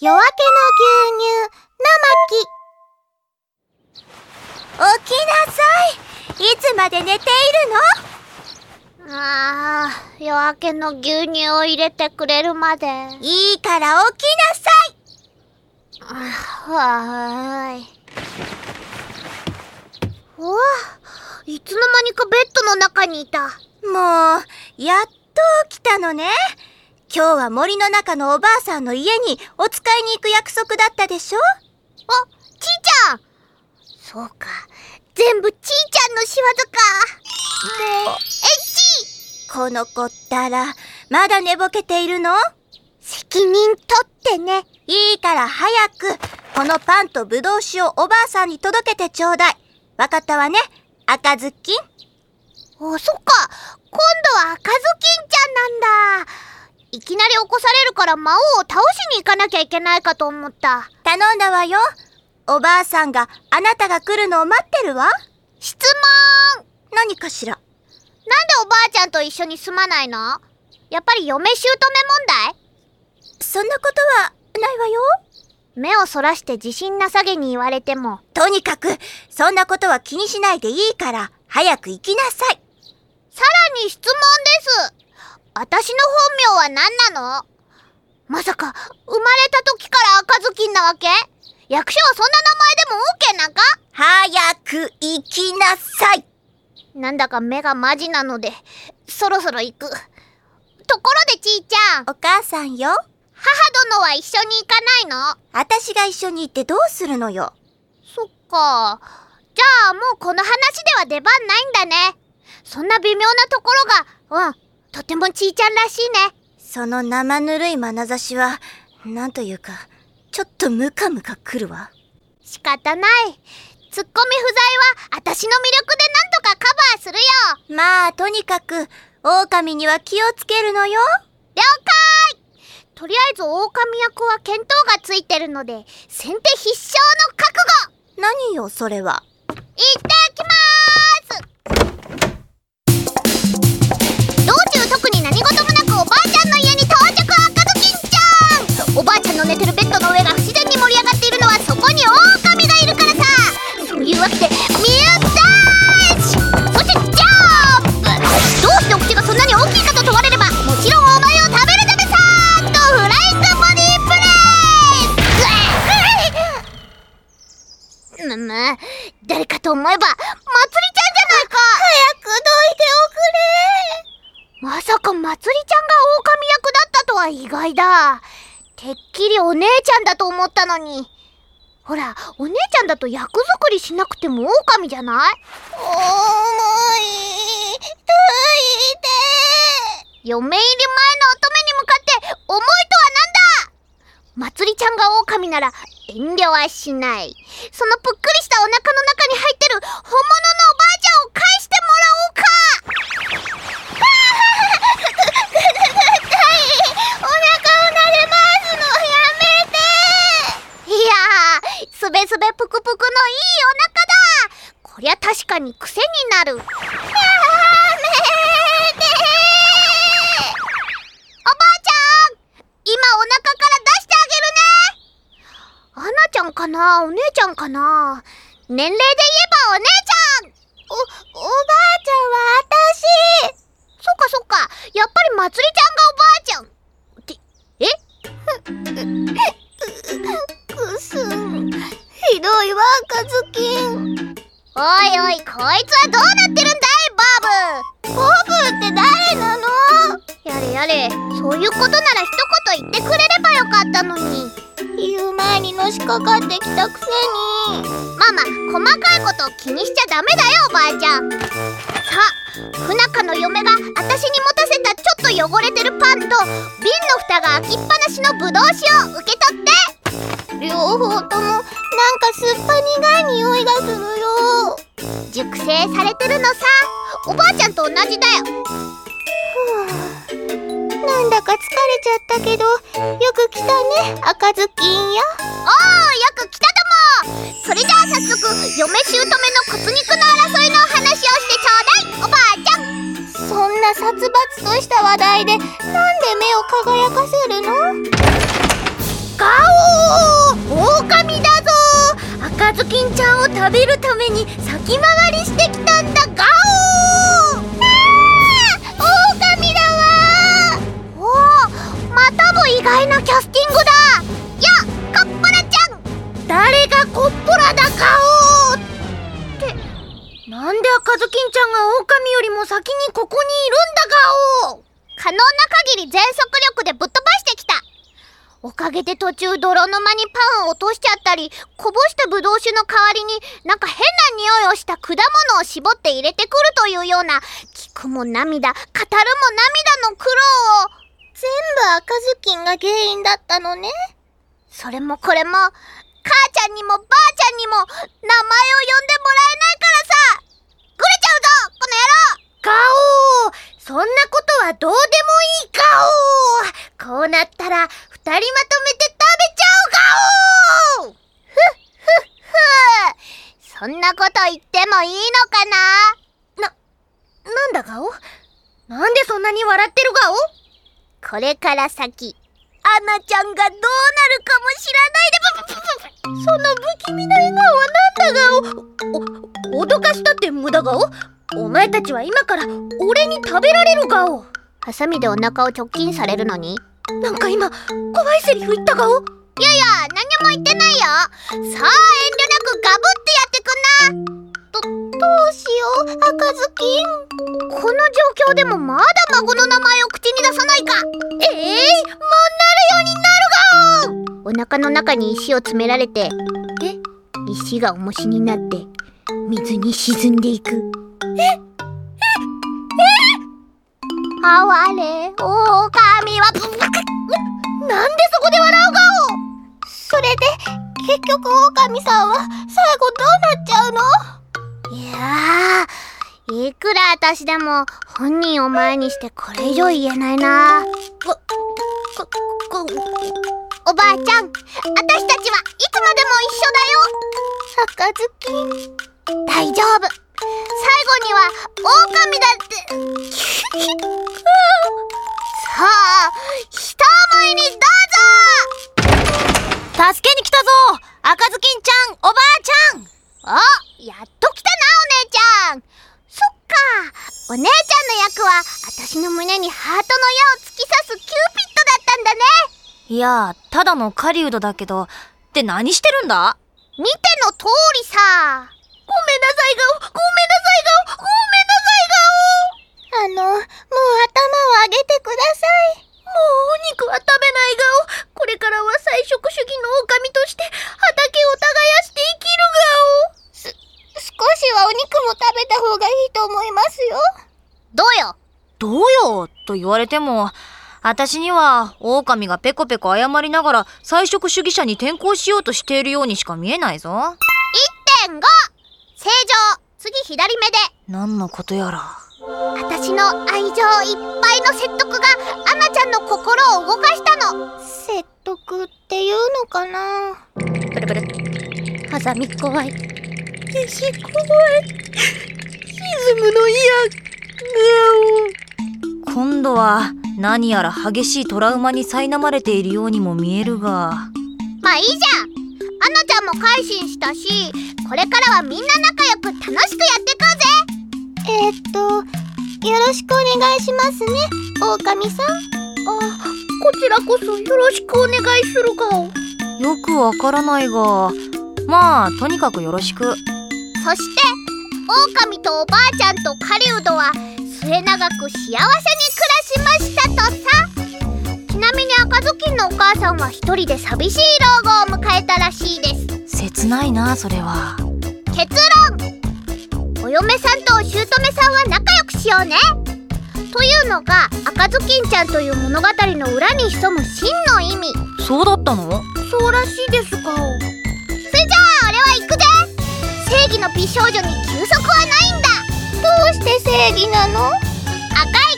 夜明けの牛乳生起きなさい。いつまで寝ているの？ああ夜明けの牛乳を入れてくれるまで。いいから起きなさい。はーい。わいつの間にかベッドの中にいた。もうやっと起きたのね今日は森の中のおばあさんの家にお使いに行く約束だったでしょ？あ、ちーちゃんそうか。全部ちーちゃんの仕業か。もう、えっちこの子ったら、まだ寝ぼけているの？責任取ってね。いいから早く、このパンとぶどう酒をおばあさんに届けてちょうだい。わかったわね、赤ずきん？お、そっか。今度は赤ずきんちゃんなんだ。いきなり起こされるから魔王を倒しに行かなきゃいけないかと思った。頼んだわよ。おばあさんがあなたが来るのを待ってるわ。質問何かしらなんでおばあちゃんと一緒に住まないの？やっぱり嫁姑問題？そんなことはないわよ。目をそらして自信なさげに言われても。とにかく、そんなことは気にしないでいいから、早く行きなさい。さらに質問です。私の本名は何なの？まさか、生まれた時から赤ずきんなわけ？役所はそんな名前でも OK なんか？早く行きなさいなんだか目がマジなので、そろそろ行く。ところでちーちゃん。お母さんよ。母殿は一緒に行かないの？私が一緒に行ってどうするのよ。そっか。じゃあもうこの話では出番ないんだね。そんな微妙なところが、うん、とてもちーちゃんらしいね。その生ぬるい眼差しは、なんというか、ちょっとムカムカくるわ。仕方ない。ツッコミ不在は、私の魅力でなんとかカバーするよ。まあ、とにかく、狼には気をつけるのよ。了解とりあえず狼役は見当がついてるので、先手必勝の覚悟何よ、それは。行ってきまーすレイむむ誰かと思えばまつりちゃんじゃないか早くどいておくれまさかまつりちゃんが狼役だったとは意外だ。てっきりお姉ちゃんだと思ったのに。ほら、お姉ちゃんだと役作りしなくても狼じゃない？重い、いて。嫁入り前の乙女に向かって重いとはなんだ？まつりちゃんが狼なら遠慮はしない。そのぷっくりしたお腹の中に入ってる本物のおばあちゃんを返してもらおうかすべすべぷくぷくのいいお腹だこりゃ確かに癖になる。やめておばあちゃん今お腹から出してあげるねアナちゃんかな？お姉ちゃんかな？年齢で言えばお姉ちゃん！お、おばあちゃんは私！そっかそっか。やっぱりまつりちゃんがおばあちゃん。って、え？くすん。ひどいわカズキンおいおいこいつはどうなってるんだいバブバブって誰なの？やれやれ。そういうことなら一言言ってくれればよかったのににのしかかってきたくせに。ママ細かいこと気にしちゃダメだよおばあちゃん。さあ不仲の嫁が私に持たせたちょっと汚れてるパンと瓶の蓋が開きっぱなしのぶどう酒を受け取って。両方ともなんか酸っぱ苦い匂いがするよ。熟成されてるのさ。おばあちゃんと同じだよ。なんだか疲れちゃったけどよく来たね赤ずきんよおーよく来ただも。それじゃあ早速嫁姑の骨肉の争いの話をしてちょうだい。おばあちゃん。そんな殺伐とした話題でなんで目を輝かせるの？ガオー狼だぞ。赤ずきんちゃんを食べるために先回りしてきたんだ外なキャスティングだ。やカッパラちゃん。誰がコッポラだガオーって。なんで赤ずきんちゃんが狼よりも先にここにいるんだガオ可能な限り全速力でぶっ飛ばしてきた。おかげで途中泥沼にパンを落としちゃったりこぼしたブドウ酒の代わりになんか変な匂いをした果物を絞って入れてくるというような聞くも涙語るも涙の苦労を全部赤ずきんが原因だったのね。それもこれも母ちゃんにもばあちゃんにも名前を呼んでもらえないからさ。ぐれちゃうぞこの野郎。ガオー。そんなことはどうでもいいガオー。こうなったら二人まとめて食べちゃうガオー。ふうそんなこと言ってもいいのかな？ななんだガオなんでそんなに笑ってるガオこれから先アナちゃんがどうなるかも知らないでその不気味な笑顔はなんだガオお脅かしたって無駄ガオお前たちは今から俺に食べられるガオハサミでお腹を直近されるのに？なんか今怖いセリフ言ったガオいやいや何も言ってないよ。さあ遠慮なくガブってやってくんなうしよう赤ずきん。この状況でもまだ孫の名前を口に出さないか。ええー、もうなるようになるガオお腹の中に石を詰められて。え？石が重しになって水に沈んでいく。え？え？え？哀れ狼はなんでそこで笑うガオそれで結局狼さんは最後どうなっちゃうの？くら私でも本人を前にしてこれ以上言えないな。ここおばあちゃん私たちはいつまでも一緒だよ。杯大丈夫。最後には狼だって。いや、ただの狩人だけど、って何してるんだ？見ての通りさごめんなさいガオごめんなさいガオごめんなさいガオあの、もう頭を上げてください。もうお肉は食べないガオ。これからは菜食主義の狼として畑を耕して生きるガオ。少しはお肉も食べた方がいいと思いますよどうよ？どうよ？と言われても、私には狼がペコペコ謝りながら菜食主義者に転向しようとしているようにしか見えないぞ。1.5正常次左目で何のことやら。私の愛情いっぱいの説得がアナちゃんの心を動かしたの説得っていうのかな？ブルブル。ハサミ怖い。石怖い。沈むの嫌。今度は何やら激しいトラウマに苛まれているようにも見えるが。まあいいじゃんアナちゃんも改心したしこれからはみんな仲良く楽しくやっていこうぜえー、っと、よろしくお願いしますね、狼さん。あ、こちらこそよろしくお願いするガオ。よくわからないが、まあ、とにかくよろしく。そして狼とおばあちゃんと狩人は末永く幸せに暮らしましたとさ。ちなみに赤ずきんのお母さんは一人で寂しい老後を迎えたらしいです。切ないな、それは。結論。お嫁さんとお姑さんは仲良くしようね。というのが赤ずきんちゃんという物語の裏に潜む真の意味。そうだったの？そうらしいですガオ。それじゃあ俺は行くぜ。正義の美少女にて正義なの？赤い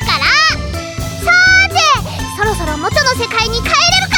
から。さーてそろそろ元の世界に帰れる